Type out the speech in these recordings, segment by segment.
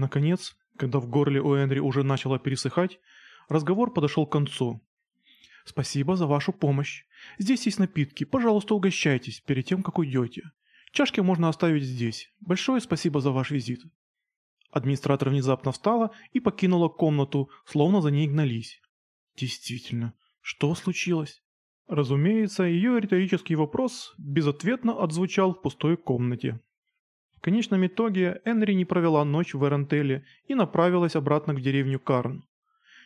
Наконец, когда в горле у Энри уже начало пересыхать, разговор подошел к концу. «Спасибо за вашу помощь. Здесь есть напитки, пожалуйста, угощайтесь перед тем, как уйдете. Чашки можно оставить здесь. Большое спасибо за ваш визит». Администратор внезапно встала и покинула комнату, словно за ней гнались. Действительно, что случилось? Разумеется, ее риторический вопрос безответно отзвучал в пустой комнате. В конечном итоге Энри не провела ночь в Эрентеле и направилась обратно к деревню Карн.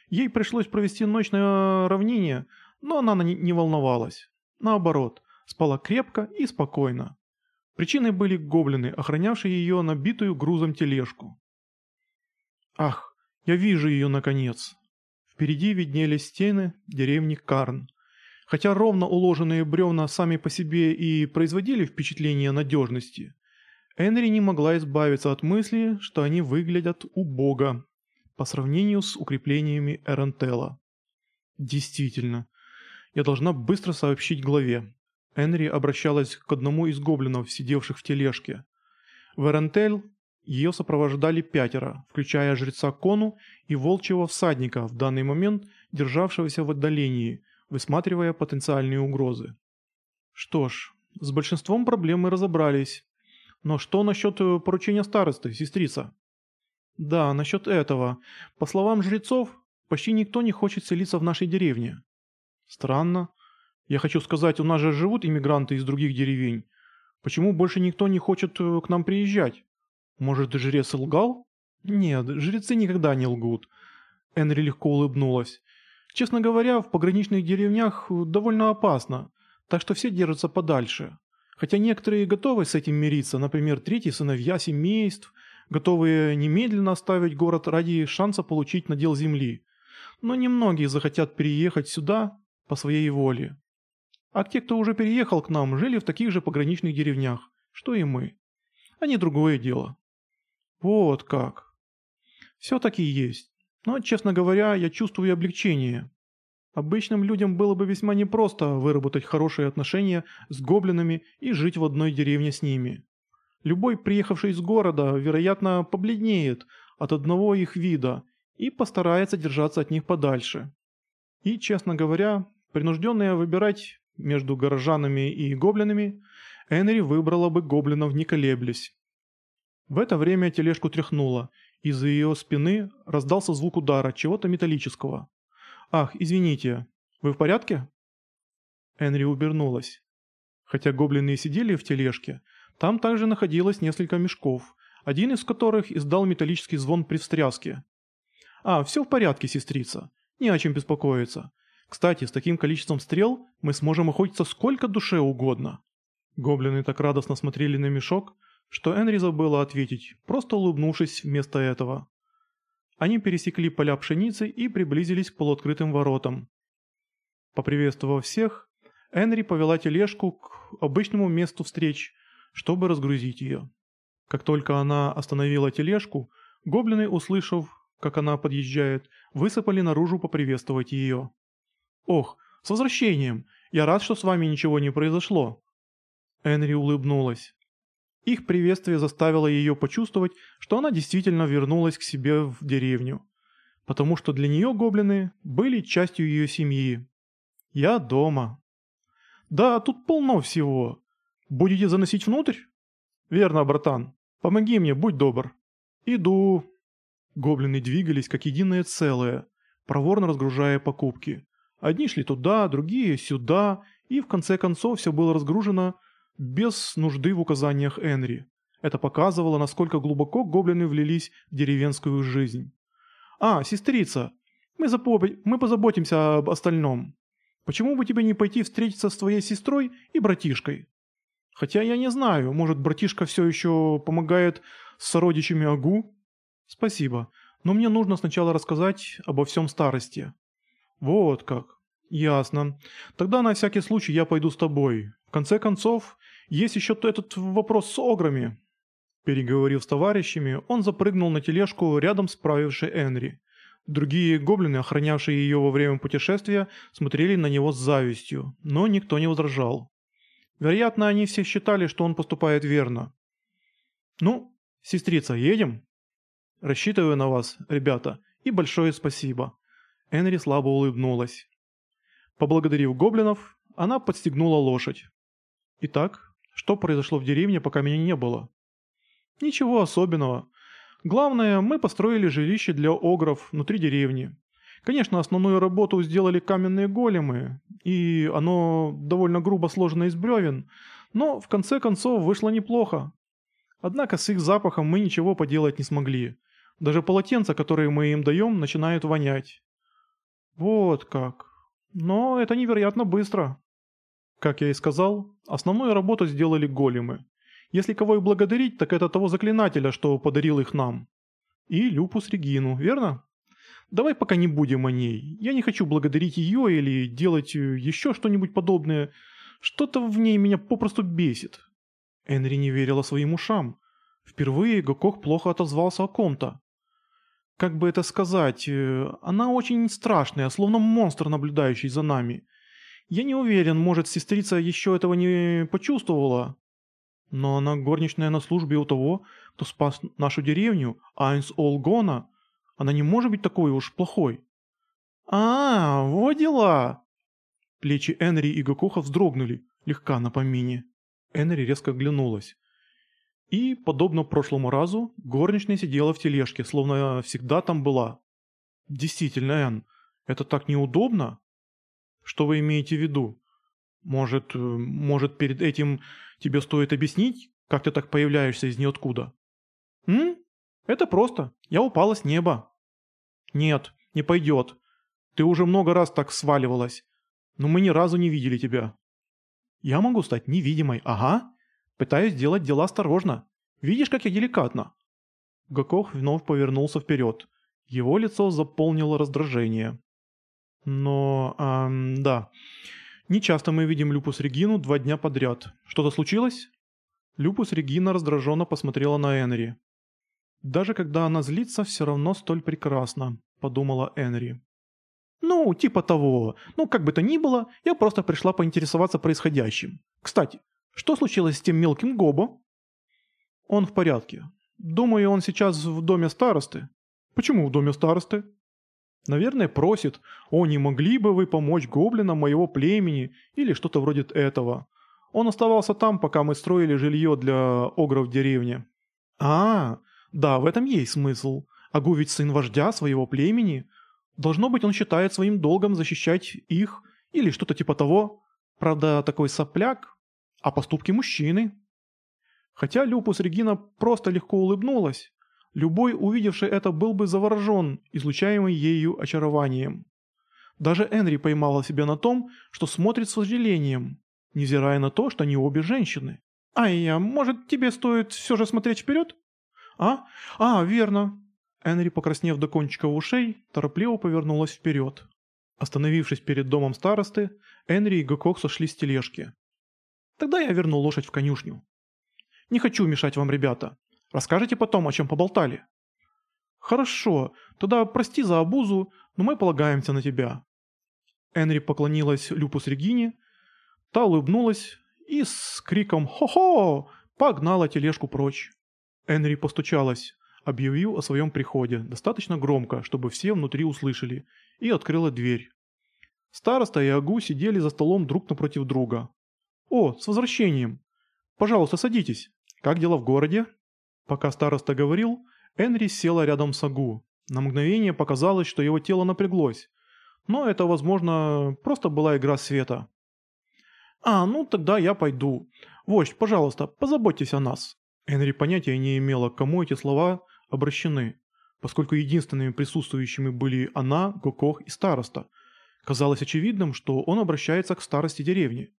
Ей пришлось провести ночь на равнине, но она не волновалась. Наоборот, спала крепко и спокойно. Причиной были гоблины, охранявшие ее набитую грузом тележку. Ах, я вижу ее наконец. Впереди виднелись стены деревни Карн. Хотя ровно уложенные бревна сами по себе и производили впечатление надежности, Энри не могла избавиться от мысли, что они выглядят убого по сравнению с укреплениями Эрентела. Действительно, я должна быстро сообщить главе. Энри обращалась к одному из гоблинов, сидевших в тележке. В Эрентель ее сопровождали пятеро, включая жреца Кону и волчьего всадника, в данный момент державшегося в отдалении, высматривая потенциальные угрозы. Что ж, с большинством проблем мы разобрались. Но что насчет э, поручения старосты, сестрица? Да, насчет этого. По словам жрецов, почти никто не хочет селиться в нашей деревне. Странно. Я хочу сказать, у нас же живут иммигранты из других деревень. Почему больше никто не хочет э, к нам приезжать? Может, жрец лгал? Нет, жрецы никогда не лгут. Энри легко улыбнулась. Честно говоря, в пограничных деревнях э, довольно опасно, так что все держатся подальше. Хотя некоторые готовы с этим мириться, например, третьи сыновья семейств, готовые немедленно оставить город ради шанса получить надел земли. Но немногие захотят переехать сюда по своей воле. А те, кто уже переехал к нам, жили в таких же пограничных деревнях, что и мы. А не другое дело. Вот как. Все-таки есть. Но, честно говоря, я чувствую облегчение. Обычным людям было бы весьма непросто выработать хорошие отношения с гоблинами и жить в одной деревне с ними. Любой приехавший из города, вероятно, побледнеет от одного их вида и постарается держаться от них подальше. И, честно говоря, принужденная выбирать между горожанами и гоблинами, Энри выбрала бы гоблинов не колеблясь. В это время тележку тряхнуло, из-за ее спины раздался звук удара чего-то металлического. «Ах, извините, вы в порядке?» Энри убернулась. Хотя гоблины сидели в тележке, там также находилось несколько мешков, один из которых издал металлический звон при встряске. «А, все в порядке, сестрица. Не о чем беспокоиться. Кстати, с таким количеством стрел мы сможем охотиться сколько душе угодно». Гоблины так радостно смотрели на мешок, что Энри забыла ответить, просто улыбнувшись вместо этого. Они пересекли поля пшеницы и приблизились к полуоткрытым воротам. Поприветствовав всех, Энри повела тележку к обычному месту встреч, чтобы разгрузить ее. Как только она остановила тележку, гоблины, услышав, как она подъезжает, высыпали наружу поприветствовать ее. «Ох, с возвращением! Я рад, что с вами ничего не произошло!» Энри улыбнулась. Их приветствие заставило ее почувствовать, что она действительно вернулась к себе в деревню. Потому что для нее гоблины были частью ее семьи. Я дома. Да, тут полно всего. Будете заносить внутрь? Верно, братан. Помоги мне, будь добр. Иду. Гоблины двигались как единое целое, проворно разгружая покупки. Одни шли туда, другие сюда, и в конце концов все было разгружено без нужды в указаниях Энри. Это показывало, насколько глубоко гоблины влились в деревенскую жизнь. «А, сестрица, мы, запоб... мы позаботимся об остальном. Почему бы тебе не пойти встретиться с твоей сестрой и братишкой? Хотя я не знаю, может братишка все еще помогает с сородичами Агу? Спасибо, но мне нужно сначала рассказать обо всем старости». «Вот как. Ясно. Тогда на всякий случай я пойду с тобой. В конце концов, есть еще этот вопрос с ограми». Переговорив с товарищами, он запрыгнул на тележку рядом с правившей Энри. Другие гоблины, охранявшие ее во время путешествия, смотрели на него с завистью, но никто не возражал. Вероятно, они все считали, что он поступает верно. «Ну, сестрица, едем?» Рассчитываю на вас, ребята, и большое спасибо». Энри слабо улыбнулась. Поблагодарив гоблинов, она подстегнула лошадь. Итак, что произошло в деревне, пока меня не было? Ничего особенного. Главное, мы построили жилище для огров внутри деревни. Конечно, основную работу сделали каменные големы, и оно довольно грубо сложено из бревен, но в конце концов вышло неплохо. Однако с их запахом мы ничего поделать не смогли. Даже полотенца, которые мы им даем, начинают вонять. Вот как. Но это невероятно быстро. Как я и сказал, основную работу сделали големы. Если кого и благодарить, так это того заклинателя, что подарил их нам. И Люпус Регину, верно? Давай пока не будем о ней. Я не хочу благодарить ее или делать э, еще что-нибудь подобное. Что-то в ней меня попросту бесит. Энри не верила своим ушам. Впервые Гокох плохо отозвался о ком-то. Как бы это сказать, э, она очень страшная, словно монстр, наблюдающий за нами. Я не уверен, может, сестрица еще этого не почувствовала. Но она горничная на службе у того, кто спас нашу деревню, Айнс Олгона. Она не может быть такой уж плохой. А, вот дела. Плечи Энри и Гакуха вздрогнули, легка на помине. Энри резко оглянулась. И, подобно прошлому разу, горничная сидела в тележке, словно всегда там была. Действительно, Энн, это так неудобно. Что вы имеете в виду? Может, э, может перед этим тебе стоит объяснить, как ты так появляешься из ниоткуда? М? Это просто. Я упала с неба. Нет, не пойдет. Ты уже много раз так сваливалась. Но мы ни разу не видели тебя. Я могу стать невидимой, ага. Пытаюсь делать дела осторожно. Видишь, как я деликатно?» Гакох вновь повернулся вперед. Его лицо заполнило раздражение. «Но... Эм, да. Не часто мы видим Люпус Регину два дня подряд. Что-то случилось?» Люпус Регина раздраженно посмотрела на Энри. «Даже когда она злится, все равно столь прекрасно», — подумала Энри. «Ну, типа того. Ну, как бы то ни было, я просто пришла поинтересоваться происходящим. Кстати, что случилось с тем мелким Гобо? Он в порядке. Думаю, он сейчас в доме старосты. Почему в доме старосты? Наверное, просит, о, не могли бы вы помочь гоблинам моего племени или что-то вроде этого. Он оставался там, пока мы строили жилье для огров в деревне. А, да, в этом есть смысл. Агу ведь сын вождя своего племени. Должно быть, он считает своим долгом защищать их или что-то типа того. Правда, такой сопляк а поступки мужчины. Хотя Люпус Регина просто легко улыбнулась, любой, увидевший это, был бы заворожен излучаемым ею очарованием. Даже Энри поймала себя на том, что смотрит с вожделением, невзирая на то, что они обе женщины. «Ай, а может тебе стоит все же смотреть вперед?» «А? А, верно». Энри, покраснев до кончика ушей, торопливо повернулась вперед. Остановившись перед домом старосты, Энри и Гокок сошли с тележки. Тогда я верну лошадь в конюшню. Не хочу мешать вам, ребята. Расскажите потом, о чем поболтали. Хорошо, тогда прости за обузу, но мы полагаемся на тебя. Энри поклонилась Люпус Регине, та улыбнулась и с криком «Хо-хо!» погнала тележку прочь. Энри постучалась, объявив о своем приходе достаточно громко, чтобы все внутри услышали, и открыла дверь. Староста и Агу сидели за столом друг напротив друга. «О, с возвращением! Пожалуйста, садитесь. Как дела в городе?» Пока староста говорил, Энри села рядом с Агу. На мгновение показалось, что его тело напряглось. Но это, возможно, просто была игра света. «А, ну тогда я пойду. Вождь, пожалуйста, позаботьтесь о нас». Энри понятия не имела, к кому эти слова обращены, поскольку единственными присутствующими были она, Гокох и староста. Казалось очевидным, что он обращается к старости деревни.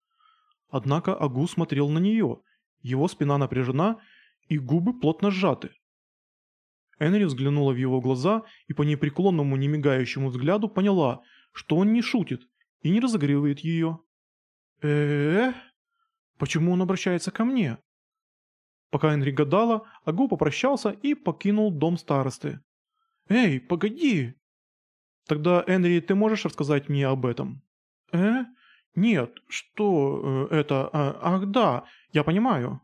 Однако Агу смотрел на нее, его спина напряжена и губы плотно сжаты. Энри взглянула в его глаза и по непреклонному немигающему взгляду поняла, что он не шутит и не разогревает ее. э э Почему он обращается ко мне? Пока Энри гадала, Агу попрощался и покинул дом старосты. «Эй, погоди!» «Тогда, Энри, ты можешь рассказать мне об этом?» «Э? «Нет, что э, это... А, ах да, я понимаю.